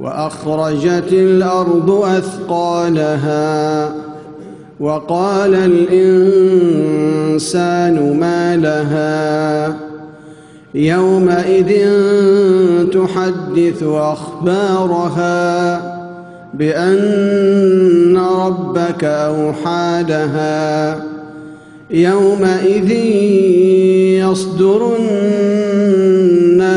وأخرجت الأرض أثقالها وقال الإنسان ما لها يومئذ تحدث أخبارها بأن ربك أوحى لها يومئذ يصدر الناس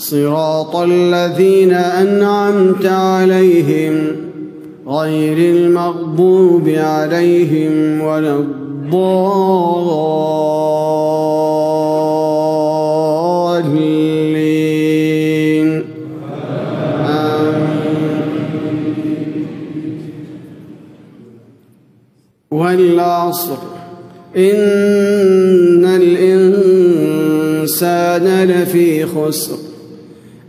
صراط الذين أنعمت عليهم غير المغضوب عليهم ولا الضالين. آمين. والعصر. إن الإنسان لفي خسر.